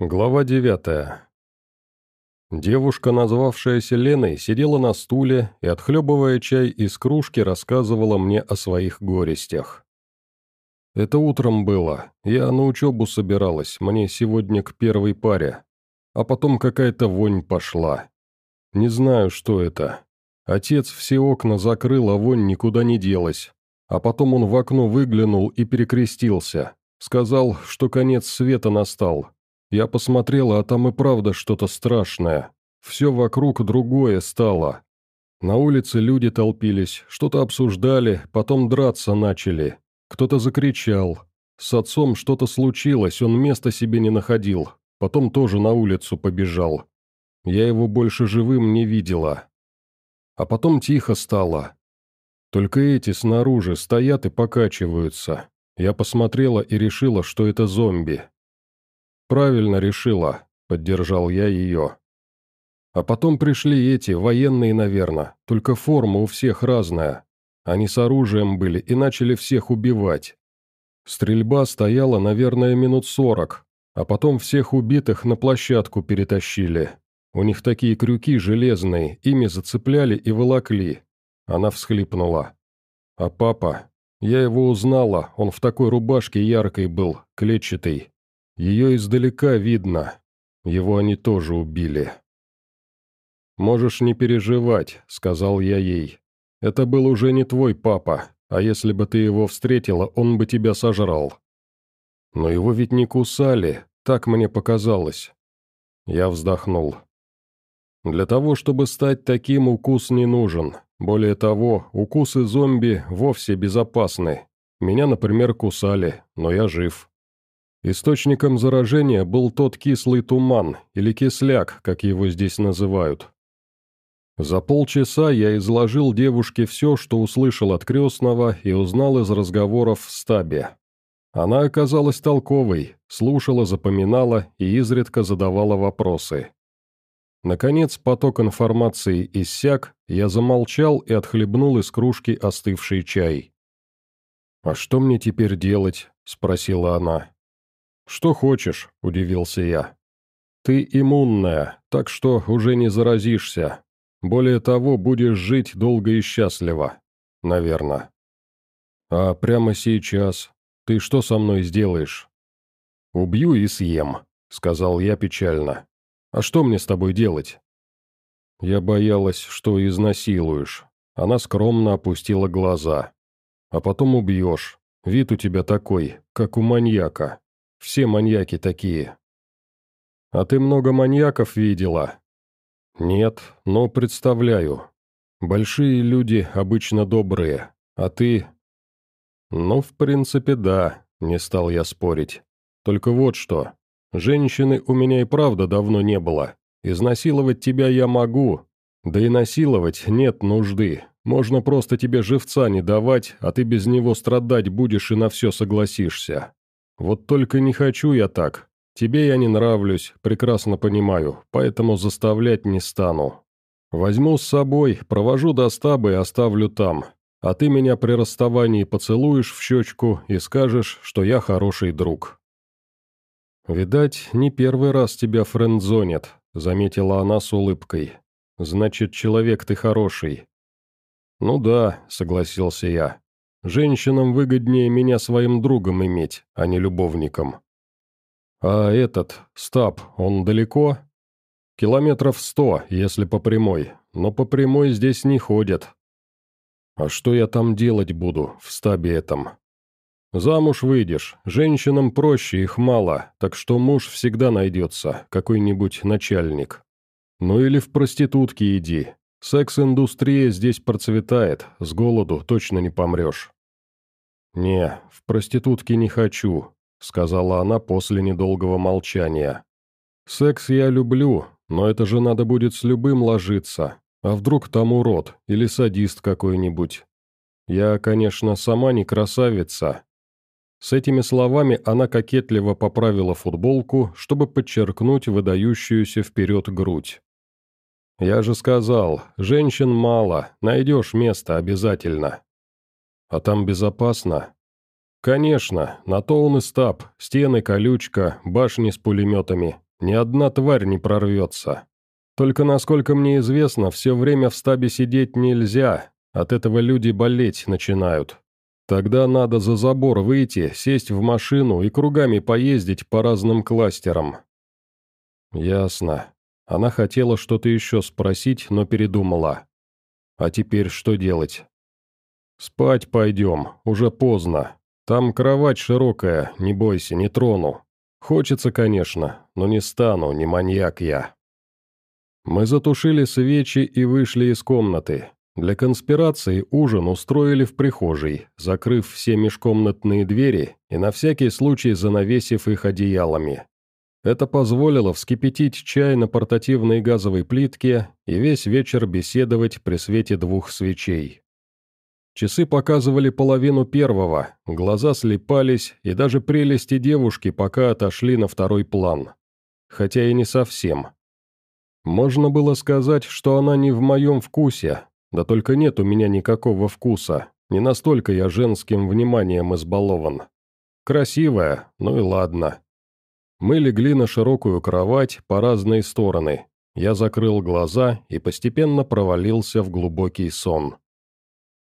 Глава девятая. Девушка, назвавшаяся Леной, сидела на стуле и, отхлебывая чай из кружки, рассказывала мне о своих горестях. «Это утром было. Я на учебу собиралась, мне сегодня к первой паре. А потом какая-то вонь пошла. Не знаю, что это. Отец все окна закрыл, а вонь никуда не делась. А потом он в окно выглянул и перекрестился. Сказал, что конец света настал. Я посмотрела, а там и правда что-то страшное. Все вокруг другое стало. На улице люди толпились, что-то обсуждали, потом драться начали. Кто-то закричал. С отцом что-то случилось, он места себе не находил. Потом тоже на улицу побежал. Я его больше живым не видела. А потом тихо стало. Только эти снаружи стоят и покачиваются. Я посмотрела и решила, что это зомби. «Правильно решила», — поддержал я ее. А потом пришли эти, военные, наверное, только форма у всех разная. Они с оружием были и начали всех убивать. Стрельба стояла, наверное, минут сорок, а потом всех убитых на площадку перетащили. У них такие крюки железные, ими зацепляли и волокли. Она всхлипнула. А папа? Я его узнала, он в такой рубашке яркой был, клетчатой. Ее издалека видно. Его они тоже убили. «Можешь не переживать», — сказал я ей. «Это был уже не твой папа, а если бы ты его встретила, он бы тебя сожрал». «Но его ведь не кусали, так мне показалось». Я вздохнул. «Для того, чтобы стать таким, укус не нужен. Более того, укусы зомби вовсе безопасны. Меня, например, кусали, но я жив». Источником заражения был тот кислый туман, или кисляк, как его здесь называют. За полчаса я изложил девушке все, что услышал от крестного и узнал из разговоров в стабе. Она оказалась толковой, слушала, запоминала и изредка задавала вопросы. Наконец поток информации иссяк, я замолчал и отхлебнул из кружки остывший чай. «А что мне теперь делать?» – спросила она. «Что хочешь», — удивился я. «Ты иммунная, так что уже не заразишься. Более того, будешь жить долго и счастливо. Наверное. А прямо сейчас ты что со мной сделаешь?» «Убью и съем», — сказал я печально. «А что мне с тобой делать?» Я боялась, что изнасилуешь. Она скромно опустила глаза. «А потом убьешь. Вид у тебя такой, как у маньяка. Все маньяки такие. А ты много маньяков видела? Нет, но представляю. Большие люди обычно добрые, а ты... Ну, в принципе, да, не стал я спорить. Только вот что. Женщины у меня и правда давно не было. Изнасиловать тебя я могу. Да и насиловать нет нужды. Можно просто тебе живца не давать, а ты без него страдать будешь и на все согласишься. Вот только не хочу я так. Тебе я не нравлюсь, прекрасно понимаю, поэтому заставлять не стану. Возьму с собой, провожу до стаба и оставлю там. А ты меня при расставании поцелуешь в щечку и скажешь, что я хороший друг». «Видать, не первый раз тебя френдзонят», — заметила она с улыбкой. «Значит, человек ты хороший». «Ну да», — согласился я. Женщинам выгоднее меня своим другом иметь, а не любовником. А этот, стаб, он далеко? Километров сто, если по прямой, но по прямой здесь не ходят. А что я там делать буду, в стабе этом? Замуж выйдешь, женщинам проще, их мало, так что муж всегда найдется, какой-нибудь начальник. Ну или в проститутки иди, Секс-индустрия здесь процветает, с голоду точно не помрешь». «Не, в проститутки не хочу», — сказала она после недолгого молчания. «Секс я люблю, но это же надо будет с любым ложиться. А вдруг там урод или садист какой-нибудь? Я, конечно, сама не красавица». С этими словами она кокетливо поправила футболку, чтобы подчеркнуть выдающуюся вперед грудь. «Я же сказал, женщин мало, найдешь место обязательно». «А там безопасно?» «Конечно, на то он и стаб, стены, колючка, башни с пулеметами. Ни одна тварь не прорвется. Только, насколько мне известно, все время в стабе сидеть нельзя, от этого люди болеть начинают. Тогда надо за забор выйти, сесть в машину и кругами поездить по разным кластерам». «Ясно». Она хотела что-то еще спросить, но передумала. «А теперь что делать?» «Спать пойдем, уже поздно. Там кровать широкая, не бойся, не трону. Хочется, конечно, но не стану, не маньяк я». Мы затушили свечи и вышли из комнаты. Для конспирации ужин устроили в прихожей, закрыв все межкомнатные двери и на всякий случай занавесив их одеялами. Это позволило вскипятить чай на портативной газовой плитке и весь вечер беседовать при свете двух свечей. Часы показывали половину первого, глаза слепались, и даже прелести девушки пока отошли на второй план. Хотя и не совсем. Можно было сказать, что она не в моем вкусе, да только нет у меня никакого вкуса, не настолько я женским вниманием избалован. Красивая, ну и ладно. Мы легли на широкую кровать по разные стороны. Я закрыл глаза и постепенно провалился в глубокий сон.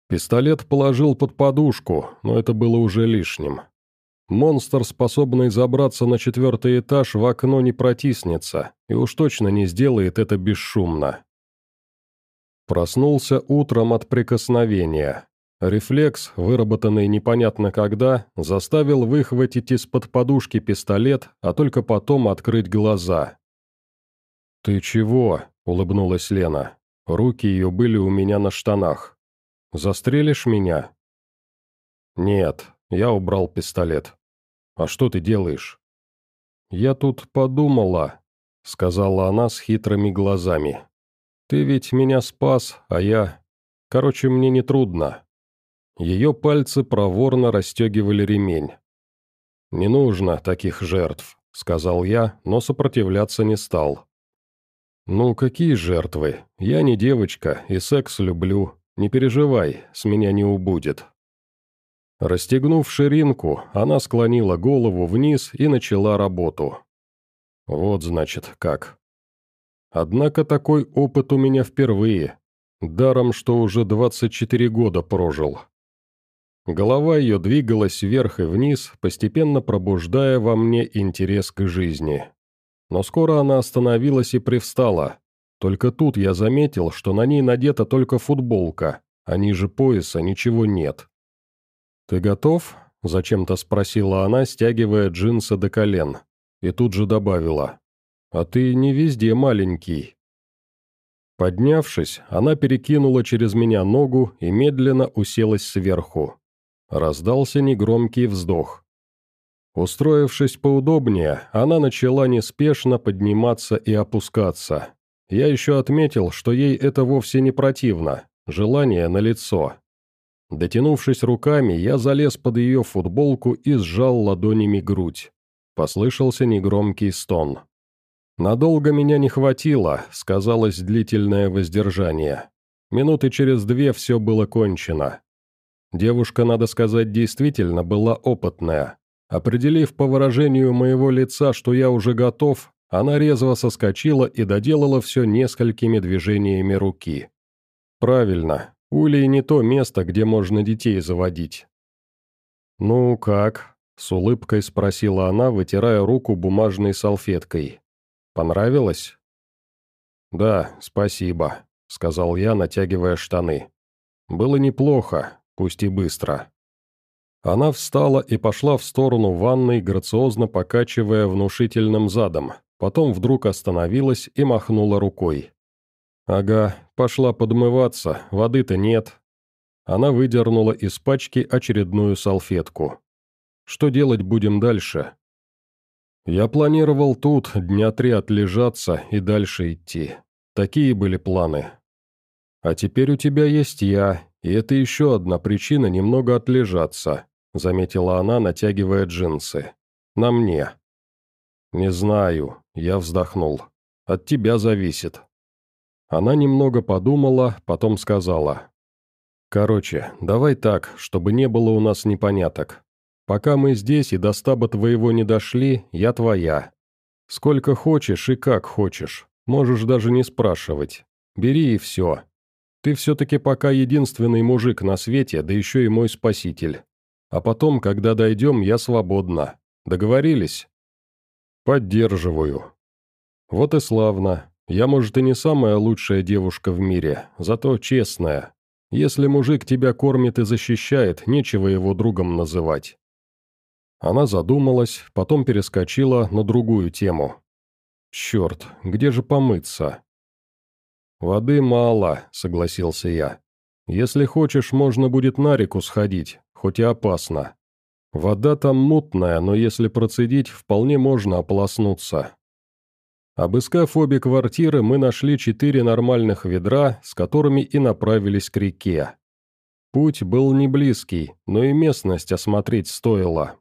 Пистолет положил под подушку, но это было уже лишним. Монстр, способный забраться на четвертый этаж, в окно не протиснется, и уж точно не сделает это бесшумно. Проснулся утром от прикосновения. Рефлекс, выработанный непонятно когда, заставил выхватить из-под подушки пистолет, а только потом открыть глаза. «Ты чего?» — улыбнулась Лена. Руки ее были у меня на штанах. «Застрелишь меня?» «Нет», — я убрал пистолет. «А что ты делаешь?» «Я тут подумала», — сказала она с хитрыми глазами. «Ты ведь меня спас, а я... Короче, мне не трудно». Ее пальцы проворно расстегивали ремень. «Не нужно таких жертв», — сказал я, но сопротивляться не стал. «Ну, какие жертвы? Я не девочка и секс люблю. Не переживай, с меня не убудет». Расстегнув ширинку, она склонила голову вниз и начала работу. Вот, значит, как. Однако такой опыт у меня впервые. Даром, что уже 24 года прожил. Голова ее двигалась вверх и вниз, постепенно пробуждая во мне интерес к жизни. Но скоро она остановилась и привстала. Только тут я заметил, что на ней надета только футболка, а ниже пояса ничего нет. «Ты готов?» – зачем-то спросила она, стягивая джинсы до колен. И тут же добавила. «А ты не везде маленький». Поднявшись, она перекинула через меня ногу и медленно уселась сверху. Раздался негромкий вздох. Устроившись поудобнее, она начала неспешно подниматься и опускаться. Я еще отметил, что ей это вовсе не противно, желание налицо. Дотянувшись руками, я залез под ее футболку и сжал ладонями грудь. Послышался негромкий стон. Надолго меня не хватило, сказалось длительное воздержание. Минуты через две все было кончено. Девушка, надо сказать, действительно была опытная. Определив по выражению моего лица, что я уже готов, она резво соскочила и доделала все несколькими движениями руки. Правильно, Улей не то место, где можно детей заводить. «Ну как?» — с улыбкой спросила она, вытирая руку бумажной салфеткой. Понравилось?» «Да, спасибо», — сказал я, натягивая штаны. «Было неплохо, пусть и быстро». Она встала и пошла в сторону ванной, грациозно покачивая внушительным задом, потом вдруг остановилась и махнула рукой. «Ага, пошла подмываться, воды-то нет». Она выдернула из пачки очередную салфетку. «Что делать будем дальше?» Я планировал тут дня три отлежаться и дальше идти. Такие были планы. А теперь у тебя есть я, и это еще одна причина немного отлежаться, заметила она, натягивая джинсы. На мне. Не знаю, я вздохнул. От тебя зависит. Она немного подумала, потом сказала. «Короче, давай так, чтобы не было у нас непоняток. Пока мы здесь и до стаба твоего не дошли, я твоя. Сколько хочешь и как хочешь, можешь даже не спрашивать. Бери и все. Ты все-таки пока единственный мужик на свете, да еще и мой спаситель. А потом, когда дойдем, я свободна. Договорились?» «Поддерживаю». «Вот и славно. Я, может, и не самая лучшая девушка в мире, зато честная. Если мужик тебя кормит и защищает, нечего его другом называть». Она задумалась, потом перескочила на другую тему. «Черт, где же помыться?» «Воды мало», — согласился я. «Если хочешь, можно будет на реку сходить, хоть и опасно. Вода там мутная, но если процедить, вполне можно ополоснуться. Обыскав обе квартиры, мы нашли четыре нормальных ведра, с которыми и направились к реке. Путь был не близкий, но и местность осмотреть стоило.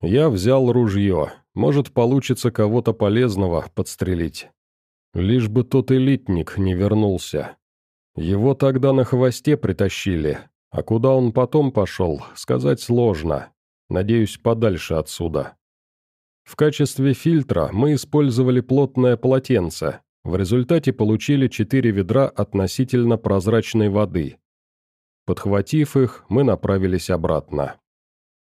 Я взял ружье, может получится кого-то полезного подстрелить. Лишь бы тот элитник не вернулся. Его тогда на хвосте притащили, а куда он потом пошел, сказать сложно. Надеюсь, подальше отсюда. В качестве фильтра мы использовали плотное полотенце. В результате получили четыре ведра относительно прозрачной воды. Подхватив их, мы направились обратно.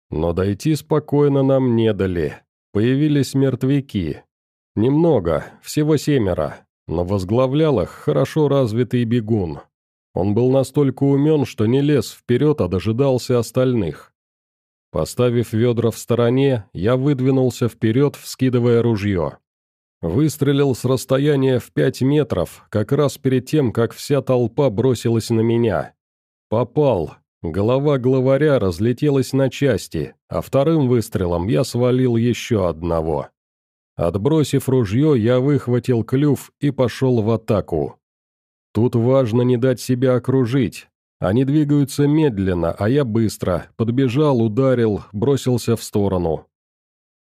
Но дойти спокойно нам не дали. Появились мертвяки. Немного, всего семеро, но возглавлял их хорошо развитый бегун. Он был настолько умен, что не лез вперед, а дожидался остальных. Поставив ведра в стороне, я выдвинулся вперед, вскидывая ружье. Выстрелил с расстояния в пять метров, как раз перед тем, как вся толпа бросилась на меня. Попал. Голова главаря разлетелась на части, а вторым выстрелом я свалил еще одного. Отбросив ружье, я выхватил клюв и пошел в атаку. Тут важно не дать себя окружить, они двигаются медленно, а я быстро. Подбежал, ударил, бросился в сторону.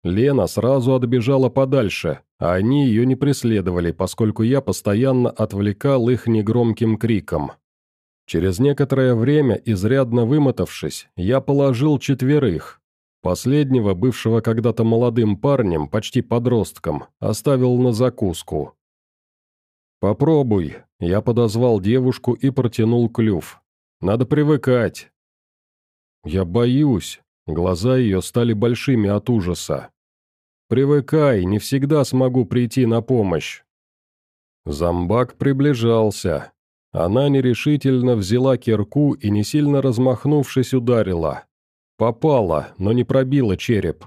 Лена сразу отбежала подальше, а они ее не преследовали, поскольку я постоянно отвлекал их негромким криком. Через некоторое время, изрядно вымотавшись, я положил четверых. Последнего, бывшего когда-то молодым парнем, почти подростком, оставил на закуску. «Попробуй», — я подозвал девушку и протянул клюв. Надо привыкать». «Я боюсь». Глаза ее стали большими от ужаса. «Привыкай, не всегда смогу прийти на помощь». Замбак приближался. Она нерешительно взяла кирку и, не сильно размахнувшись, ударила. Попала, но не пробила череп.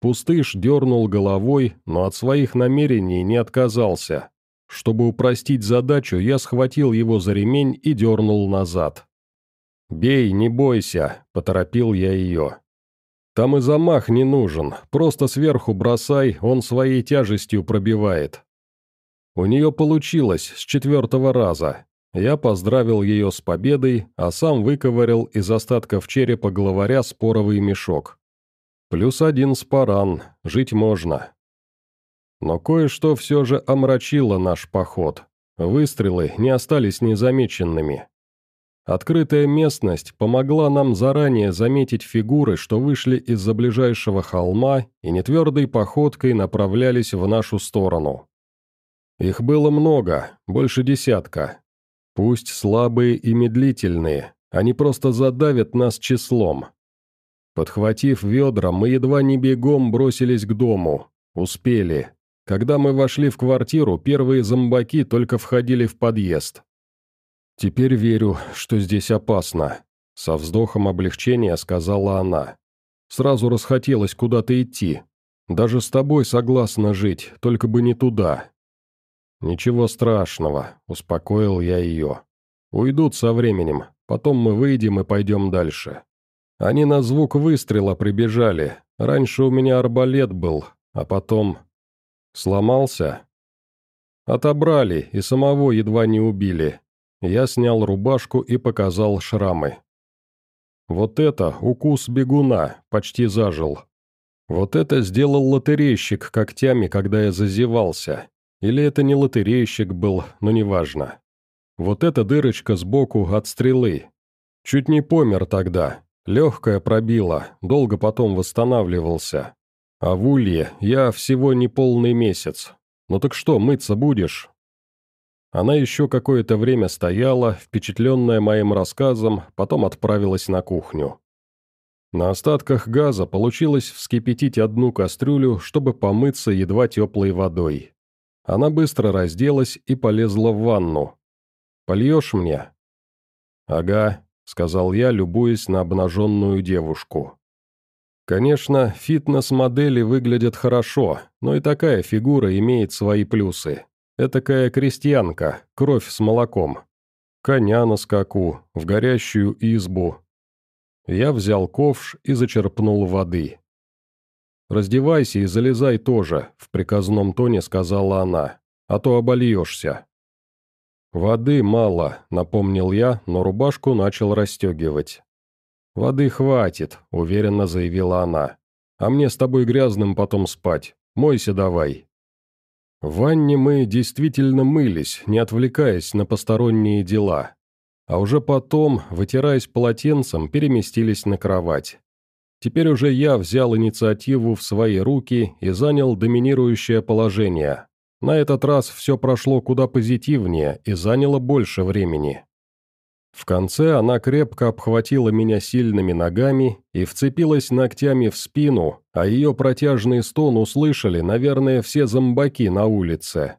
Пустыш дернул головой, но от своих намерений не отказался. Чтобы упростить задачу, я схватил его за ремень и дернул назад. «Бей, не бойся», — поторопил я ее. «Там и замах не нужен, просто сверху бросай, он своей тяжестью пробивает». У нее получилось с четвертого раза. Я поздравил ее с победой, а сам выковырял из остатков черепа главаря споровый мешок. Плюс один спаран, жить можно. Но кое-что все же омрачило наш поход. Выстрелы не остались незамеченными. Открытая местность помогла нам заранее заметить фигуры, что вышли из-за ближайшего холма и нетвердой походкой направлялись в нашу сторону. Их было много, больше десятка. Пусть слабые и медлительные, они просто задавят нас числом. Подхватив ведра, мы едва не бегом бросились к дому. Успели. Когда мы вошли в квартиру, первые зомбаки только входили в подъезд. «Теперь верю, что здесь опасно», — со вздохом облегчения сказала она. «Сразу расхотелось куда-то идти. Даже с тобой согласна жить, только бы не туда». «Ничего страшного», — успокоил я ее. «Уйдут со временем, потом мы выйдем и пойдем дальше». Они на звук выстрела прибежали. Раньше у меня арбалет был, а потом... Сломался? Отобрали и самого едва не убили. Я снял рубашку и показал шрамы. Вот это укус бегуна, почти зажил. Вот это сделал лотерейщик когтями, когда я зазевался. Или это не лотерейщик был, но неважно. Вот эта дырочка сбоку от стрелы. Чуть не помер тогда. Легкая пробила, долго потом восстанавливался. А в Улье я всего не полный месяц. Ну так что, мыться будешь?» Она еще какое-то время стояла, впечатленная моим рассказом, потом отправилась на кухню. На остатках газа получилось вскипятить одну кастрюлю, чтобы помыться едва теплой водой. Она быстро разделась и полезла в ванну. «Польешь мне?» «Ага», — сказал я, любуясь на обнаженную девушку. Конечно, фитнес-модели выглядят хорошо, но и такая фигура имеет свои плюсы. Этакая крестьянка, кровь с молоком. Коня на скаку, в горящую избу. Я взял ковш и зачерпнул воды. «Раздевайся и залезай тоже», — в приказном тоне сказала она, — «а то обольешься». «Воды мало», — напомнил я, но рубашку начал расстегивать. «Воды хватит», — уверенно заявила она. «А мне с тобой грязным потом спать. Мойся давай». В ванне мы действительно мылись, не отвлекаясь на посторонние дела. А уже потом, вытираясь полотенцем, переместились на кровать. Теперь уже я взял инициативу в свои руки и занял доминирующее положение. На этот раз все прошло куда позитивнее и заняло больше времени. В конце она крепко обхватила меня сильными ногами и вцепилась ногтями в спину, а ее протяжный стон услышали, наверное, все зомбаки на улице.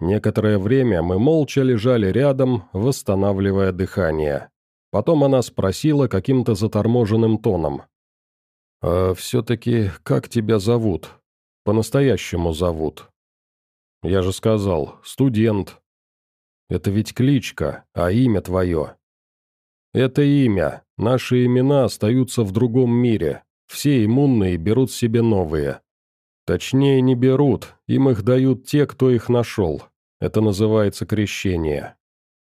Некоторое время мы молча лежали рядом, восстанавливая дыхание. Потом она спросила каким-то заторможенным тоном. «А все-таки как тебя зовут? По-настоящему зовут?» «Я же сказал, студент», это ведь кличка, а имя твое. Это имя. Наши имена остаются в другом мире. Все иммунные берут себе новые. Точнее, не берут, им их дают те, кто их нашел. Это называется крещение.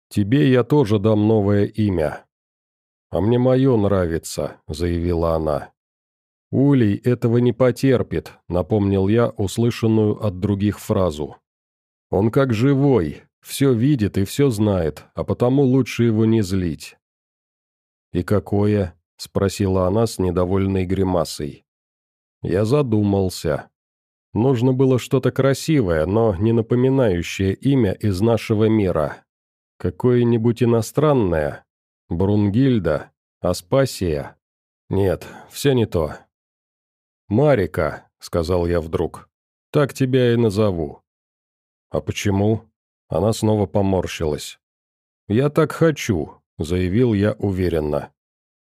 Тебе я тоже дам новое имя. А мне мое нравится, заявила она. Улей этого не потерпит, напомнил я услышанную от других фразу. Он как живой, все видит и все знает, а потому лучше его не злить». «И какое?» — спросила она с недовольной гримасой. Я задумался. Нужно было что-то красивое, но не напоминающее имя из нашего мира. Какое-нибудь иностранное? Брунгильда? Аспасия? Нет, все не то. «Марика», — сказал я вдруг, — «так тебя и назову». «А почему?» Она снова поморщилась. «Я так хочу», — заявил я уверенно.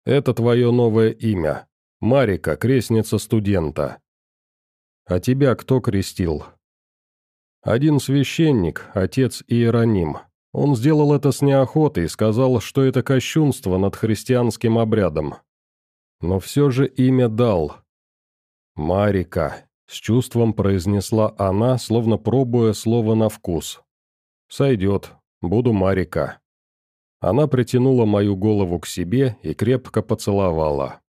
«Это твое новое имя. Марика, крестница студента». «А тебя кто крестил?» «Один священник, отец Иероним. Он сделал это с неохотой сказал, что это кощунство над христианским обрядом. Но все же имя дал. «Марика», — с чувством произнесла она, словно пробуя слово на вкус. «Сойдет. Буду Марика». Она притянула мою голову к себе и крепко поцеловала.